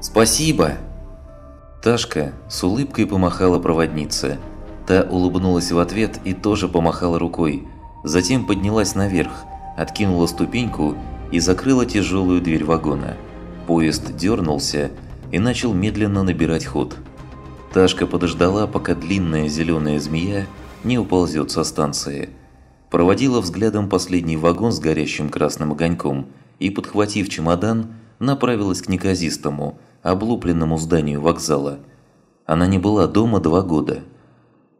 «Спасибо!» Ташка с улыбкой помахала проводнице. Та улыбнулась в ответ и тоже помахала рукой. Затем поднялась наверх, откинула ступеньку и закрыла тяжелую дверь вагона. Поезд дернулся и начал медленно набирать ход. Ташка подождала, пока длинная зеленая змея не уползет со станции. Проводила взглядом последний вагон с горящим красным огоньком и, подхватив чемодан, направилась к неказистому, облупленному зданию вокзала. Она не была дома два года.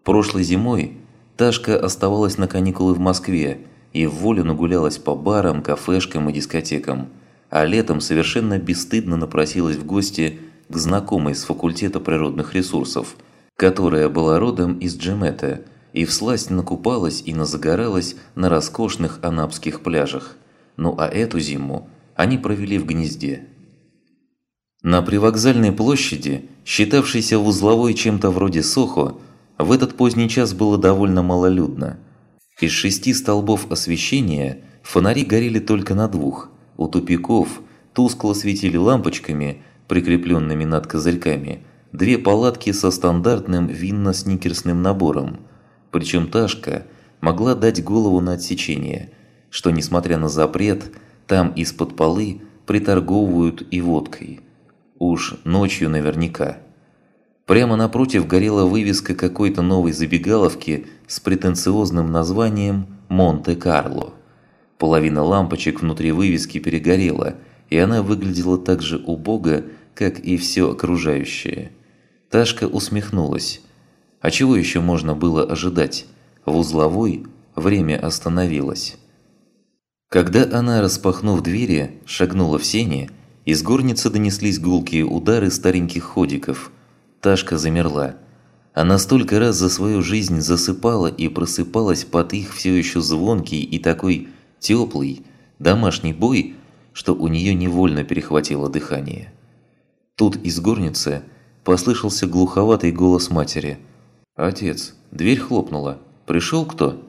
Прошлой зимой Ташка оставалась на каникулы в Москве и в волю нагулялась по барам, кафешкам и дискотекам, а летом совершенно бесстыдно напросилась в гости к знакомой с факультета природных ресурсов, которая была родом из Джемета – и всласть накупалась и назагоралась на роскошных анапских пляжах. Ну а эту зиму они провели в гнезде. На привокзальной площади, считавшейся узловой чем-то вроде Сохо, в этот поздний час было довольно малолюдно. Из шести столбов освещения фонари горели только на двух. У тупиков тускло светили лампочками, прикрепленными над козырьками, две палатки со стандартным винно-сникерсным набором – причем Ташка могла дать голову на отсечение, что, несмотря на запрет, там из-под полы приторговывают и водкой. Уж ночью наверняка. Прямо напротив горела вывеска какой-то новой забегаловки с претенциозным названием «Монте-Карло». Половина лампочек внутри вывески перегорела, и она выглядела так же убого, как и все окружающее. Ташка усмехнулась. А чего еще можно было ожидать? В узловой время остановилось. Когда она, распахнув двери, шагнула в сене, из горницы донеслись гулкие удары стареньких ходиков. Ташка замерла. Она столько раз за свою жизнь засыпала и просыпалась под их все еще звонкий и такой теплый домашний бой, что у нее невольно перехватило дыхание. Тут из горницы послышался глуховатый голос матери – «Отец, дверь хлопнула. Пришел кто?»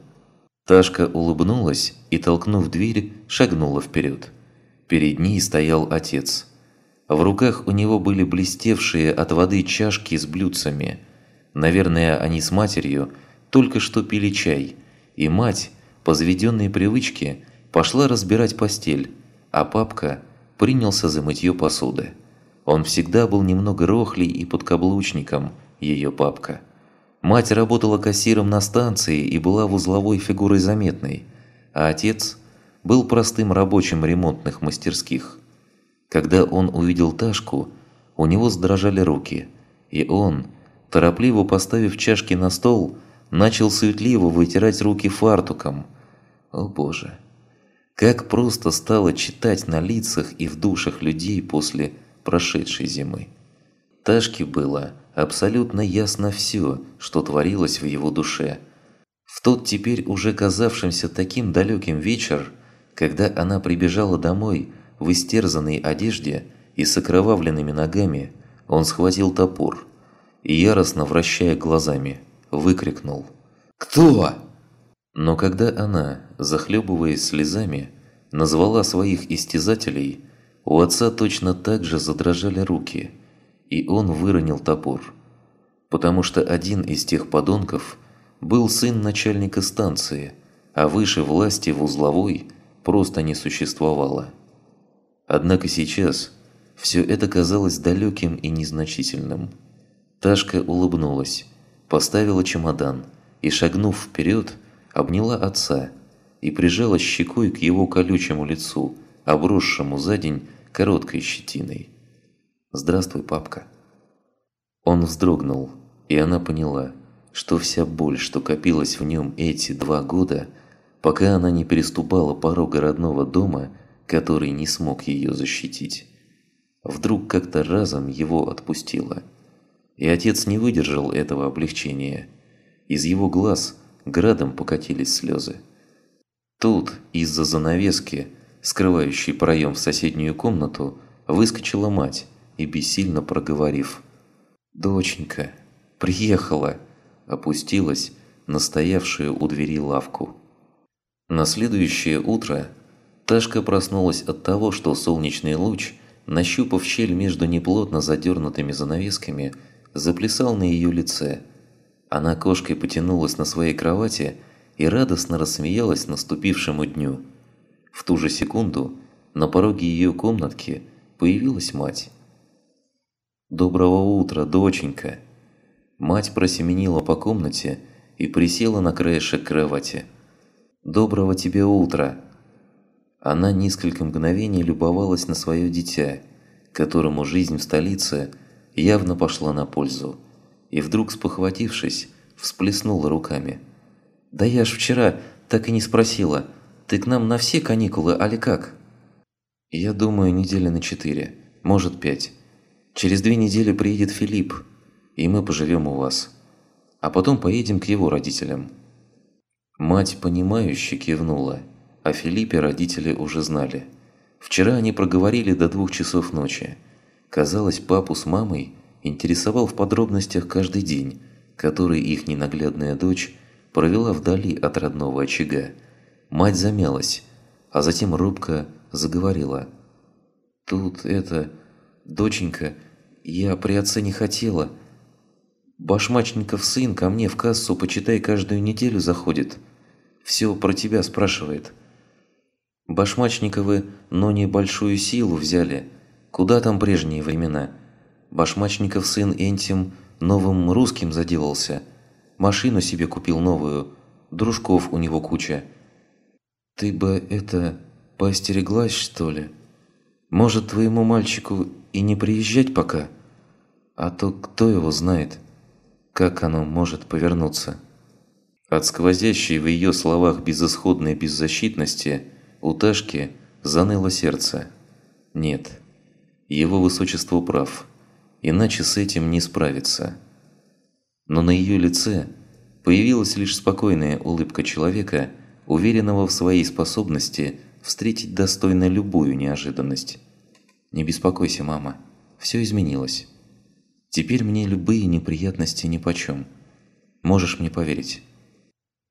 Ташка улыбнулась и, толкнув дверь, шагнула вперед. Перед ней стоял отец. В руках у него были блестевшие от воды чашки с блюдцами. Наверное, они с матерью только что пили чай, и мать, по заведенной привычке, пошла разбирать постель, а папка принялся за мытье посуды. Он всегда был немного рохлей и подкаблучником, ее папка. Мать работала кассиром на станции и была в узловой фигурой заметной, а отец был простым рабочим ремонтных мастерских. Когда он увидел Ташку, у него задрожали руки, и он, торопливо поставив чашки на стол, начал суетливо вытирать руки фартуком. О боже! Как просто стало читать на лицах и в душах людей после прошедшей зимы. Ташке было абсолютно ясно все, что творилось в его душе. В тот теперь уже казавшимся таким далеким вечер, когда она прибежала домой в истерзанной одежде и с окровавленными ногами, он схватил топор и, яростно вращая глазами, выкрикнул «Кто?». Но когда она, захлебываясь слезами, назвала своих истязателей, у отца точно так же задрожали руки – и он выронил топор. Потому что один из тех подонков был сын начальника станции, а выше власти в узловой просто не существовало. Однако сейчас все это казалось далеким и незначительным. Ташка улыбнулась, поставила чемодан и, шагнув вперед, обняла отца и прижала щекой к его колючему лицу, обросшему за день короткой щетиной. «Здравствуй, папка». Он вздрогнул, и она поняла, что вся боль, что копилась в нем эти два года, пока она не переступала порога родного дома, который не смог ее защитить, вдруг как-то разом его отпустила. И отец не выдержал этого облегчения. Из его глаз градом покатились слезы. Тут, из-за занавески, скрывающей проем в соседнюю комнату, выскочила мать и бессильно проговорив «Доченька, приехала!» опустилась на стоявшую у двери лавку. На следующее утро Ташка проснулась от того, что солнечный луч, нащупав щель между неплотно задернутыми занавесками, заплясал на ее лице. Она кошкой потянулась на своей кровати и радостно рассмеялась наступившему дню. В ту же секунду на пороге ее комнатки появилась мать. «Доброго утра, доченька!» Мать просеменила по комнате и присела на краешек кровати. «Доброго тебе утра!» Она несколько мгновений любовалась на свое дитя, которому жизнь в столице явно пошла на пользу, и вдруг, спохватившись, всплеснула руками. «Да я ж вчера так и не спросила, ты к нам на все каникулы, али как?» «Я думаю, недели на четыре, может пять. Через две недели приедет Филипп, и мы поживем у вас. А потом поедем к его родителям». Мать, понимающе кивнула – о Филиппе родители уже знали. Вчера они проговорили до двух часов ночи. Казалось, папу с мамой интересовал в подробностях каждый день, который их ненаглядная дочь провела вдали от родного очага. Мать замялась, а затем робко заговорила. «Тут это... доченька, я при отце не хотела. Башмачников сын ко мне в кассу, почитай, каждую неделю заходит. Все про тебя спрашивает. Башмачниковы, но не большую силу взяли. Куда там прежние времена? Башмачников сын Энтим новым русским заделался. Машину себе купил новую. Дружков у него куча. Ты бы это... поостереглась, что ли? Может, твоему мальчику и не приезжать пока? А то кто его знает, как оно может повернуться? От сквозящей в ее словах безысходной беззащитности – у Ташки заныло сердце. Нет, его высочество прав, иначе с этим не справиться. Но на ее лице появилась лишь спокойная улыбка человека, уверенного в своей способности встретить достойно любую неожиданность. «Не беспокойся, мама, все изменилось. Теперь мне любые неприятности нипочем. Можешь мне поверить».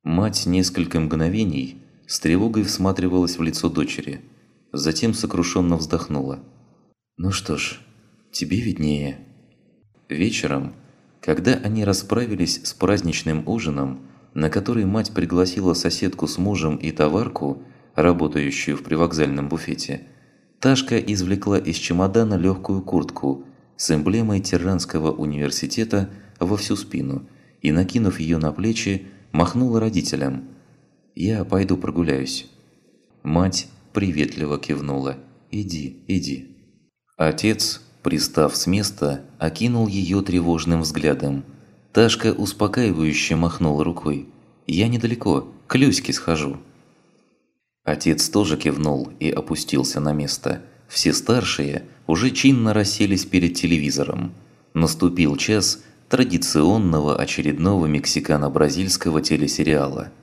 Мать несколько мгновений с тревогой всматривалась в лицо дочери, затем сокрушенно вздохнула. «Ну что ж, тебе виднее». Вечером, когда они расправились с праздничным ужином, на который мать пригласила соседку с мужем и товарку, работающую в привокзальном буфете, Ташка извлекла из чемодана легкую куртку с эмблемой Тиранского университета во всю спину и, накинув ее на плечи, махнула родителям – я пойду прогуляюсь». Мать приветливо кивнула. «Иди, иди». Отец, пристав с места, окинул ее тревожным взглядом. Ташка успокаивающе махнула рукой. «Я недалеко, к Люське схожу». Отец тоже кивнул и опустился на место. Все старшие уже чинно расселись перед телевизором. Наступил час традиционного очередного мексикано-бразильского телесериала –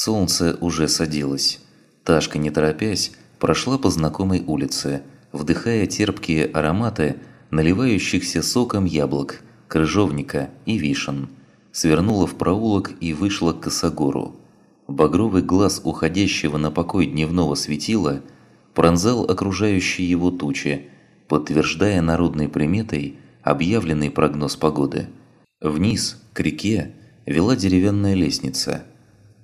Солнце уже садилось. Ташка, не торопясь, прошла по знакомой улице, вдыхая терпкие ароматы наливающихся соком яблок, крыжовника и вишен. Свернула в проулок и вышла к косогору. Багровый глаз уходящего на покой дневного светила пронзал окружающие его тучи, подтверждая народной приметой объявленный прогноз погоды. Вниз, к реке, вела деревянная лестница –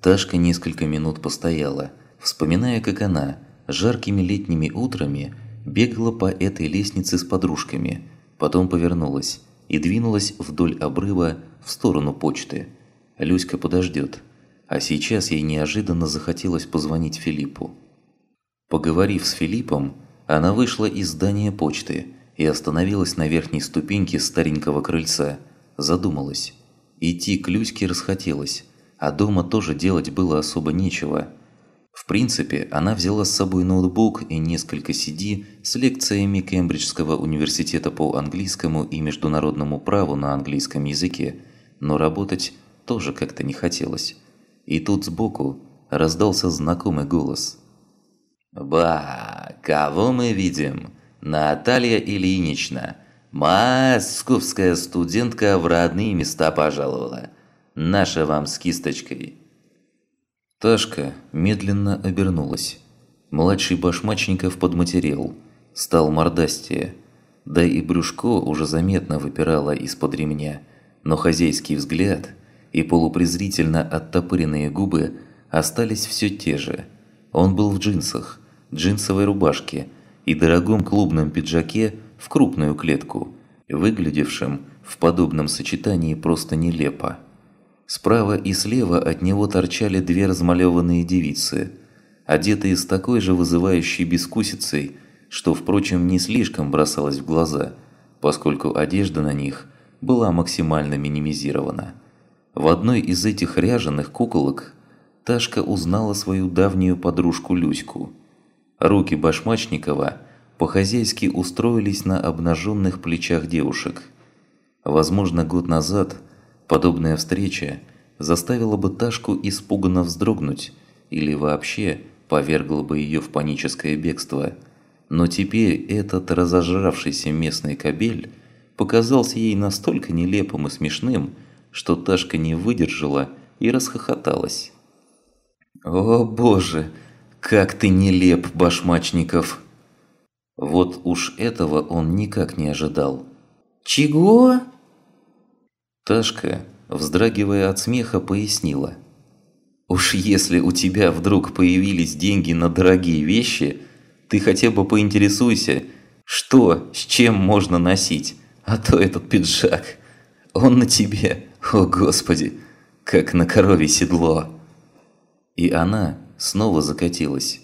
Ташка несколько минут постояла, вспоминая, как она жаркими летними утрами бегала по этой лестнице с подружками, потом повернулась и двинулась вдоль обрыва в сторону почты. Люська подождет, а сейчас ей неожиданно захотелось позвонить Филиппу. Поговорив с Филиппом, она вышла из здания почты и остановилась на верхней ступеньке старенького крыльца, задумалась. Идти к Люське расхотелось, а дома тоже делать было особо нечего. В принципе, она взяла с собой ноутбук и несколько CD с лекциями Кембриджского университета по английскому и международному праву на английском языке, но работать тоже как-то не хотелось. И тут сбоку раздался знакомый голос. «Ба, кого мы видим? Наталья Ильинична, московская студентка в родные места пожаловала. Наша вам с кисточкой!» Ташка медленно обернулась. Младший Башмачников подматерел. стал мордастее. Да и брюшко уже заметно выпирало из-под ремня, но хозяйский взгляд и полупрезрительно оттопыренные губы остались все те же. Он был в джинсах, джинсовой рубашке и дорогом клубном пиджаке в крупную клетку, выглядевшем в подобном сочетании просто нелепо. Справа и слева от него торчали две размалеванные девицы, одетые с такой же вызывающей бескусицей, что, впрочем, не слишком бросалось в глаза, поскольку одежда на них была максимально минимизирована. В одной из этих ряженых куколок Ташка узнала свою давнюю подружку Люську. Руки Башмачникова по-хозяйски устроились на обнаженных плечах девушек. Возможно, год назад подобная встреча заставила бы Ташку испуганно вздрогнуть или вообще повергла бы ее в паническое бегство. Но теперь этот разожравшийся местный кобель показался ей настолько нелепым и смешным, что Ташка не выдержала и расхохоталась. «О боже, как ты нелеп, Башмачников!» Вот уж этого он никак не ожидал. «Чего?» Ташка, вздрагивая от смеха, пояснила. «Уж если у тебя вдруг появились деньги на дорогие вещи, ты хотя бы поинтересуйся, что, с чем можно носить, а то этот пиджак, он на тебе, о господи, как на корове седло». И она снова закатилась.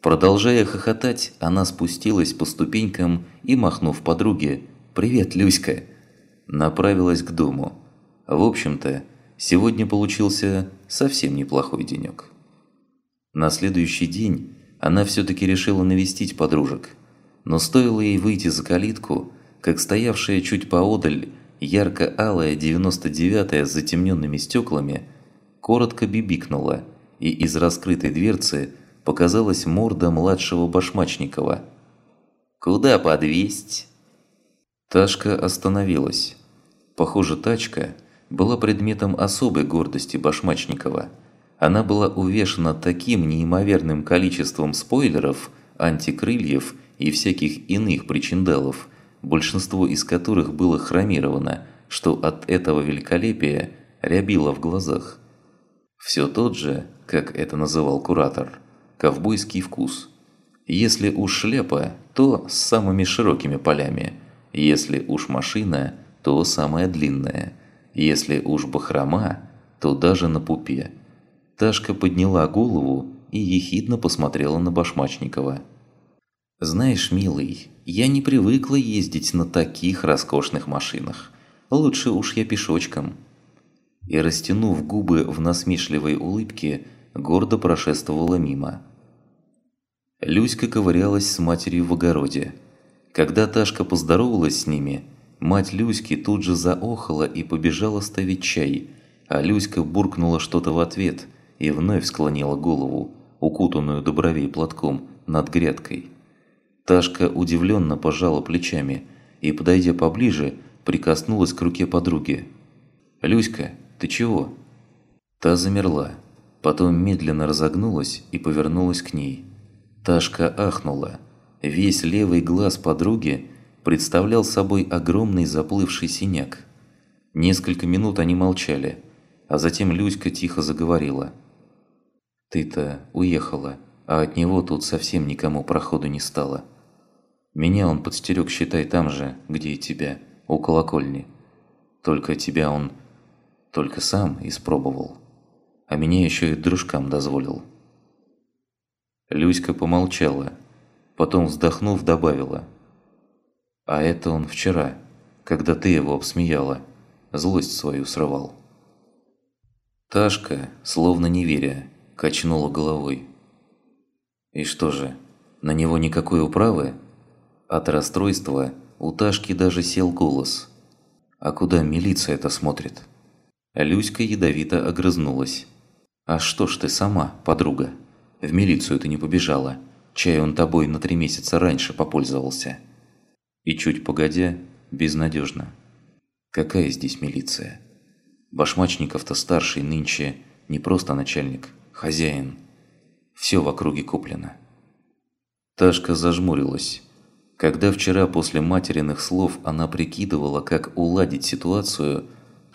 Продолжая хохотать, она спустилась по ступенькам и, махнув подруге «Привет, Люська!», направилась к дому. В общем-то, сегодня получился совсем неплохой денек. На следующий день она все-таки решила навестить подружек. Но стоило ей выйти за калитку, как стоявшая чуть поодаль ярко-алая 99-я с затемненными стеклами коротко бибикнула – и из раскрытой дверцы показалась морда младшего Башмачникова. «Куда подвесть?» Ташка остановилась. Похоже, тачка была предметом особой гордости Башмачникова. Она была увешана таким неимоверным количеством спойлеров, антикрыльев и всяких иных причиндалов, большинство из которых было хромировано, что от этого великолепия рябило в глазах. Все тот же, как это называл куратор, ковбойский вкус. Если уж шляпа, то с самыми широкими полями. Если уж машина, то самая длинная. Если уж бахрома, то даже на пупе. Ташка подняла голову и ехидно посмотрела на Башмачникова. «Знаешь, милый, я не привыкла ездить на таких роскошных машинах. Лучше уж я пешочком». И растянув губы в насмешливой улыбке, гордо прошествовала мимо. Люська ковырялась с матерью в огороде. Когда Ташка поздоровалась с ними, мать Люськи тут же заохала и побежала ставить чай, а Люська буркнула что-то в ответ и вновь склонила голову, укутанную до бровей платком, над грядкой. Ташка удивленно пожала плечами и, подойдя поближе, прикоснулась к руке подруги. «Люська, ты чего?» Та замерла, Потом медленно разогнулась и повернулась к ней. Ташка ахнула. Весь левый глаз подруги представлял собой огромный заплывший синяк. Несколько минут они молчали, а затем Люська тихо заговорила. «Ты-то уехала, а от него тут совсем никому проходу не стало. Меня он подстерег, считай, там же, где и тебя, у колокольни. Только тебя он только сам испробовал» а меня еще и дружкам дозволил. Люська помолчала, потом вздохнув добавила. А это он вчера, когда ты его обсмеяла, злость свою срывал. Ташка, словно не веря, качнула головой. И что же, на него никакой управы? От расстройства у Ташки даже сел голос. А куда милиция это смотрит? Люська ядовито огрызнулась. «А что ж ты сама, подруга? В милицию ты не побежала. Чай он тобой на три месяца раньше попользовался». И чуть погодя, безнадежно. «Какая здесь милиция? Башмачников-то старший нынче не просто начальник, хозяин. Все в округе куплено». Ташка зажмурилась. Когда вчера после материных слов она прикидывала, как уладить ситуацию,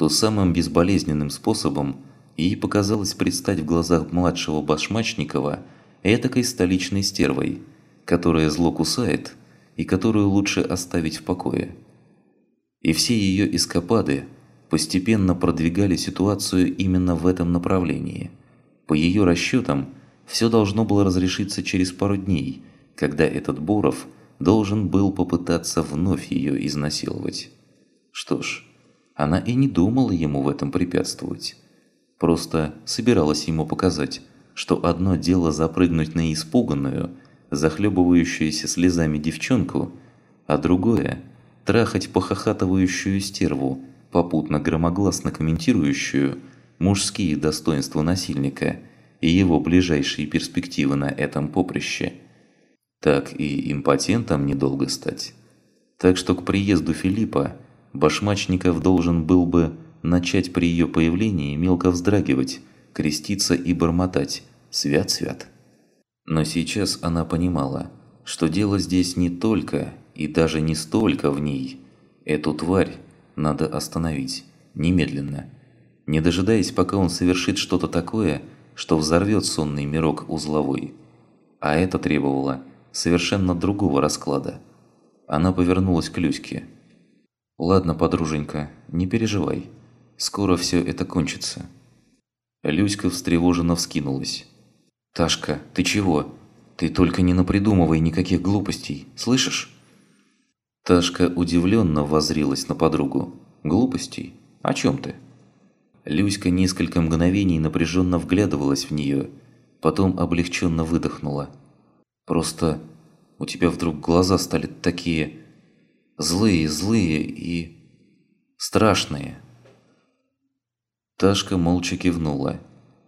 то самым безболезненным способом ей показалось предстать в глазах младшего Башмачникова этакой столичной стервой, которая зло кусает и которую лучше оставить в покое. И все ее эскапады постепенно продвигали ситуацию именно в этом направлении. По ее расчетам, все должно было разрешиться через пару дней, когда этот Боров должен был попытаться вновь ее изнасиловать. Что ж, она и не думала ему в этом препятствовать. Просто собиралась ему показать, что одно дело запрыгнуть на испуганную, захлебывающуюся слезами девчонку, а другое – трахать похохатывающую стерву, попутно громогласно комментирующую мужские достоинства насильника и его ближайшие перспективы на этом поприще. Так и импотентом недолго стать. Так что к приезду Филиппа Башмачников должен был бы начать при ее появлении мелко вздрагивать, креститься и бормотать «Свят-свят». Но сейчас она понимала, что дело здесь не только и даже не столько в ней. Эту тварь надо остановить, немедленно. Не дожидаясь, пока он совершит что-то такое, что взорвет сонный мирок узловой. А это требовало совершенно другого расклада. Она повернулась к Люське. «Ладно, подруженька, не переживай. Скоро все это кончится». Люська встревоженно вскинулась. «Ташка, ты чего? Ты только не напридумывай никаких глупостей, слышишь?» Ташка удивленно воззрилась на подругу. «Глупостей? О чем ты?» Люська несколько мгновений напряженно вглядывалась в нее, потом облегченно выдохнула. «Просто у тебя вдруг глаза стали такие злые, злые и страшные». Ташка молча кивнула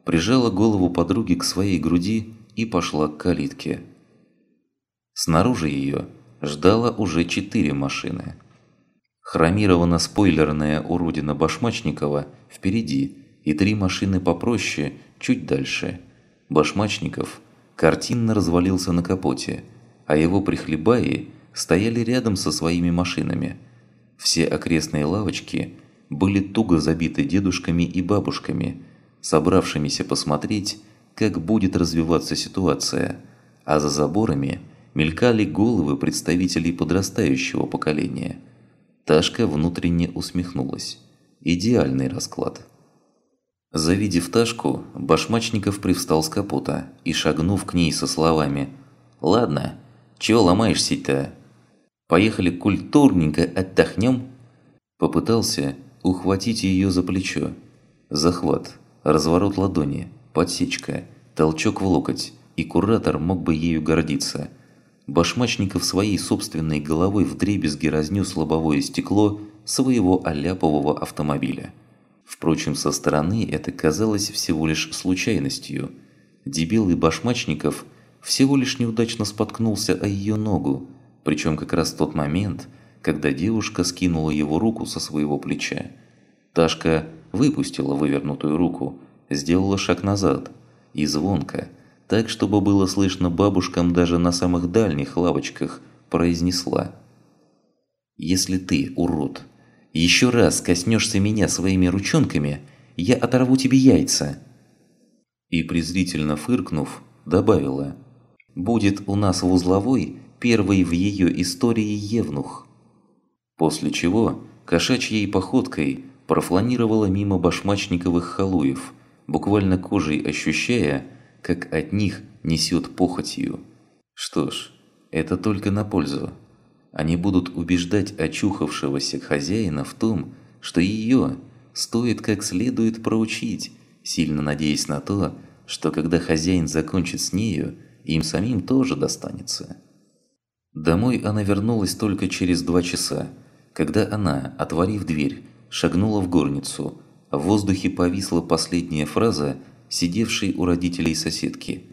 прижала голову подруги к своей груди и пошла к калитке. Снаружи ее ждало уже четыре машины. Хромировано-спойлерная уродина Башмачникова впереди и три машины попроще чуть дальше. Башмачников картинно развалился на капоте, а его прихлебаи стояли рядом со своими машинами. Все окрестные лавочки были туго забиты дедушками и бабушками – собравшимися посмотреть, как будет развиваться ситуация, а за заборами мелькали головы представителей подрастающего поколения. Ташка внутренне усмехнулась. Идеальный расклад. Завидев Ташку, Башмачников привстал с капота и, шагнув к ней со словами «Ладно, чего ломаешься-то? Поехали культурненько отдохнем?» Попытался ухватить ее за плечо. Захват разворот ладони, подсечка, толчок в локоть, и куратор мог бы ею гордиться. Башмачников своей собственной головой вдребезги разнес лобовое стекло своего аляпового автомобиля. Впрочем, со стороны это казалось всего лишь случайностью. Дебил и Башмачников всего лишь неудачно споткнулся о ее ногу, причем как раз в тот момент, когда девушка скинула его руку со своего плеча. Ташка выпустила вывернутую руку, сделала шаг назад и звонко, так чтобы было слышно бабушкам даже на самых дальних лавочках, произнесла. «Если ты, урод, еще раз коснешься меня своими ручонками, я оторву тебе яйца!» И презрительно фыркнув, добавила. «Будет у нас в узловой первый в ее истории Евнух». После чего кошачьей походкой профланировала мимо башмачниковых халуев, буквально кожей ощущая, как от них несет похотью. Что ж, это только на пользу. Они будут убеждать очухавшегося хозяина в том, что ее стоит как следует проучить, сильно надеясь на то, что когда хозяин закончит с нею, им самим тоже достанется. Домой она вернулась только через два часа, когда она, отворив дверь, шагнула в горницу. В воздухе повисла последняя фраза, сидевшей у родителей соседки.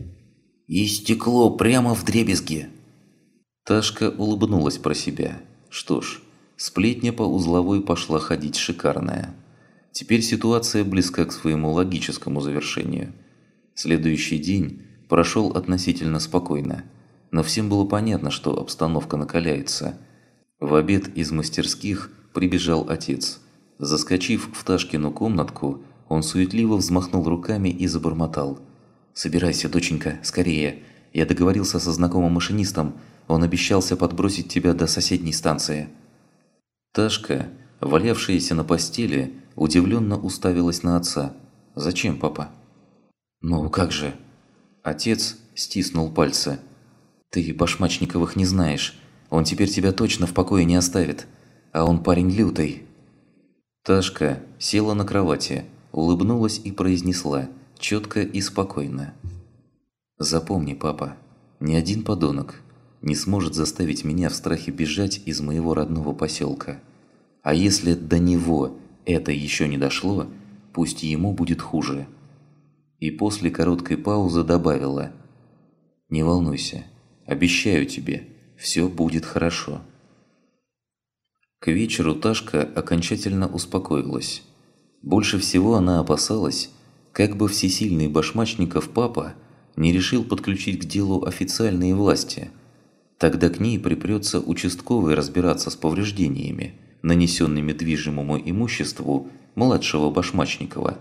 «И стекло прямо в дребезге!» Ташка улыбнулась про себя. Что ж, сплетня по узловой пошла ходить шикарная. Теперь ситуация близка к своему логическому завершению. Следующий день прошел относительно спокойно. Но всем было понятно, что обстановка накаляется. В обед из мастерских прибежал отец. Заскочив в Ташкину комнатку, он суетливо взмахнул руками и забормотал. «Собирайся, доченька, скорее. Я договорился со знакомым машинистом, он обещался подбросить тебя до соседней станции». Ташка, валявшаяся на постели, удивленно уставилась на отца. «Зачем, папа?» «Ну, как же?» Отец стиснул пальцы. «Ты Башмачниковых не знаешь. Он теперь тебя точно в покое не оставит. А он парень лютый». Ташка села на кровати, улыбнулась и произнесла, четко и спокойно. «Запомни, папа, ни один подонок не сможет заставить меня в страхе бежать из моего родного поселка. А если до него это еще не дошло, пусть ему будет хуже». И после короткой паузы добавила «Не волнуйся, обещаю тебе, все будет хорошо». К вечеру Ташка окончательно успокоилась. Больше всего она опасалась, как бы всесильный башмачников папа не решил подключить к делу официальные власти. Тогда к ней припрется участковый разбираться с повреждениями, нанесенными движимому имуществу младшего Башмачникова.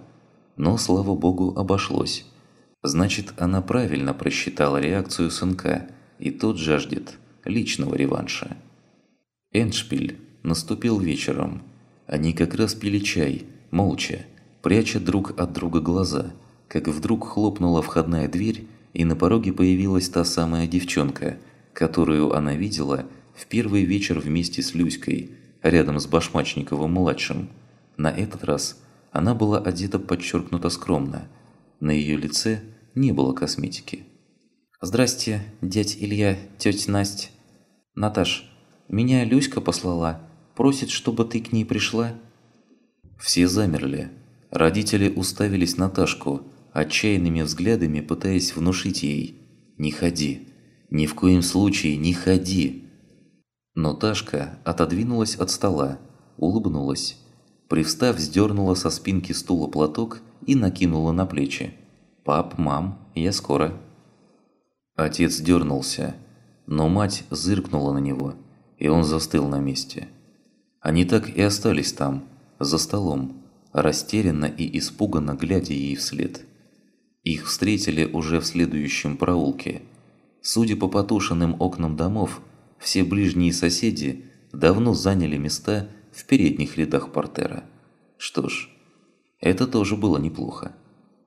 Но, слава богу, обошлось. Значит, она правильно просчитала реакцию сынка, и тот жаждет личного реванша. Эншпиль наступил вечером. Они как раз пили чай, молча, пряча друг от друга глаза, как вдруг хлопнула входная дверь, и на пороге появилась та самая девчонка, которую она видела в первый вечер вместе с Люськой, рядом с Башмачниковым-младшим. На этот раз она была одета подчеркнуто скромно. На ее лице не было косметики. «Здрасте, дядь Илья, тетя Настя. Наташ, меня Люська послала. Просит, чтобы ты к ней пришла». Все замерли. Родители уставились на Ташку, отчаянными взглядами пытаясь внушить ей «Не ходи! Ни в коем случае не ходи!» Но Ташка отодвинулась от стола, улыбнулась. Привстав, сдернула со спинки стула платок и накинула на плечи. «Пап, мам, я скоро». Отец дернулся, но мать зыркнула на него, и он застыл на месте. Они так и остались там, за столом, растерянно и испуганно глядя ей вслед. Их встретили уже в следующем проулке. Судя по потушенным окнам домов, все ближние соседи давно заняли места в передних рядах портера. Что ж, это тоже было неплохо.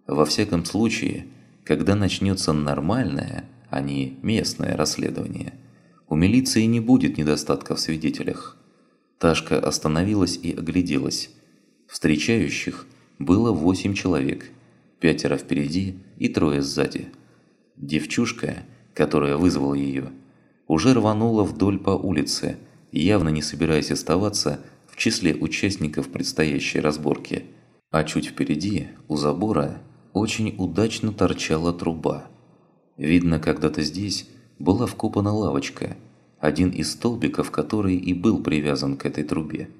Во всяком случае, когда начнется нормальное, а не местное расследование, у милиции не будет недостатка в свидетелях. Ташка остановилась и огляделась. Встречающих было восемь человек, пятеро впереди и трое сзади. Девчушка, которая вызвала ее, уже рванула вдоль по улице, явно не собираясь оставаться в числе участников предстоящей разборки. А чуть впереди, у забора, очень удачно торчала труба. Видно, когда-то здесь была вкопана лавочка – один из столбиков который и был привязан к этой трубе.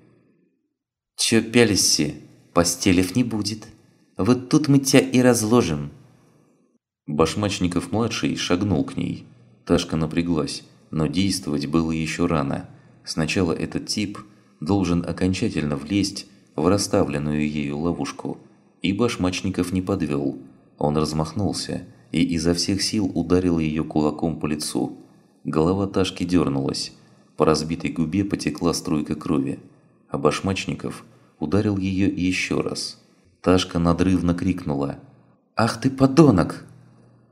«Чё пялись Постелев не будет. Вот тут мы тебя и разложим». Башмачников-младший шагнул к ней. Ташка напряглась, но действовать было еще рано. Сначала этот тип должен окончательно влезть в расставленную ею ловушку. И Башмачников не подвел. Он размахнулся и изо всех сил ударил ее кулаком по лицу. Голова Ташки дернулась. По разбитой губе потекла струйка крови. А Башмачников ударил ее еще раз. Ташка надрывно крикнула «Ах ты подонок!»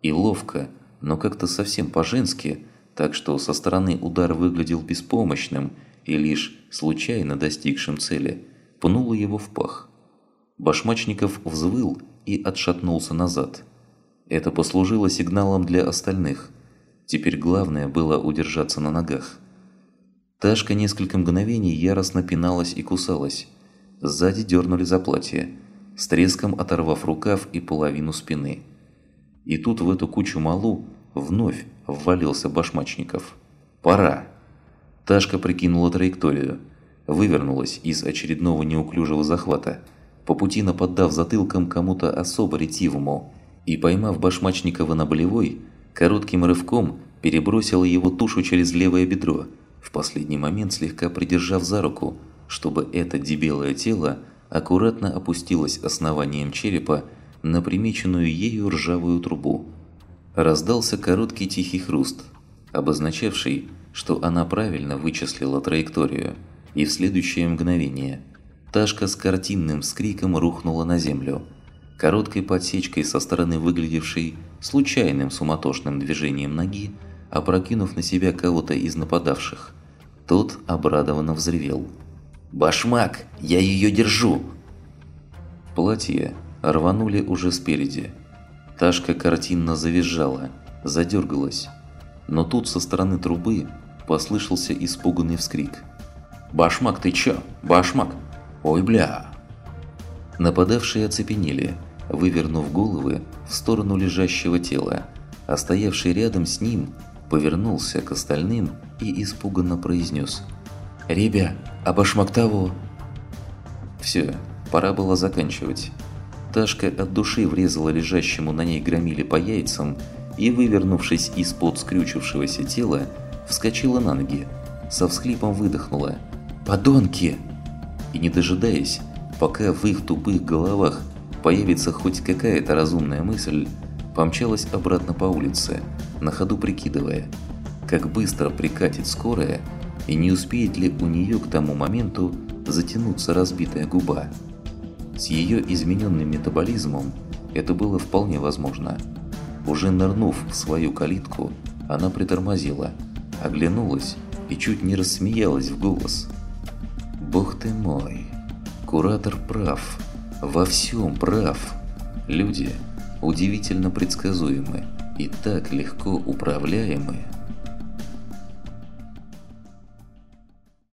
И ловко, но как-то совсем по-женски, так что со стороны удар выглядел беспомощным и лишь случайно достигшим цели, пнула его в пах. Башмачников взвыл и отшатнулся назад. Это послужило сигналом для остальных – Теперь главное было удержаться на ногах. Ташка несколько мгновений яростно пиналась и кусалась. Сзади дернули за платье, с треском оторвав рукав и половину спины. И тут в эту кучу малу вновь ввалился Башмачников. «Пора!» Ташка прикинула траекторию, вывернулась из очередного неуклюжего захвата, по пути наподдав затылком кому-то особо ретивому, и, поймав Башмачникова на болевой, коротким рывком перебросила его тушу через левое бедро, в последний момент слегка придержав за руку, чтобы это дебелое тело аккуратно опустилось основанием черепа на примеченную ею ржавую трубу. Раздался короткий тихий хруст, обозначавший, что она правильно вычислила траекторию, и в следующее мгновение Ташка с картинным скриком рухнула на землю. Короткой подсечкой со стороны выглядевшей случайным суматошным движением ноги, опрокинув на себя кого-то из нападавших. Тот обрадованно взревел – «Башмак! Я ее держу!» Платье рванули уже спереди. Ташка картинно завизжала, задергалась. Но тут со стороны трубы послышался испуганный вскрик. «Башмак, ты чё? Башмак! Ой, бля!» Нападавшие оцепенели, вывернув головы в сторону лежащего тела, а стоявший рядом с ним повернулся к остальным и испуганно произнес «Ребя, а башмак того?» Все, пора было заканчивать. Ташка от души врезала лежащему на ней громиле по яйцам и, вывернувшись из-под скрючившегося тела, вскочила на ноги, со всхлипом выдохнула «Подонки!» И, не дожидаясь, пока в их тупых головах появится хоть какая-то разумная мысль, помчалась обратно по улице, на ходу прикидывая, как быстро прикатит скорая и не успеет ли у нее к тому моменту затянуться разбитая губа. С ее измененным метаболизмом это было вполне возможно. Уже нырнув в свою калитку, она притормозила, оглянулась и чуть не рассмеялась в голос. «Бог ты мой! Куратор прав! Во всем прав! Люди удивительно предсказуемы и так легко управляемы!»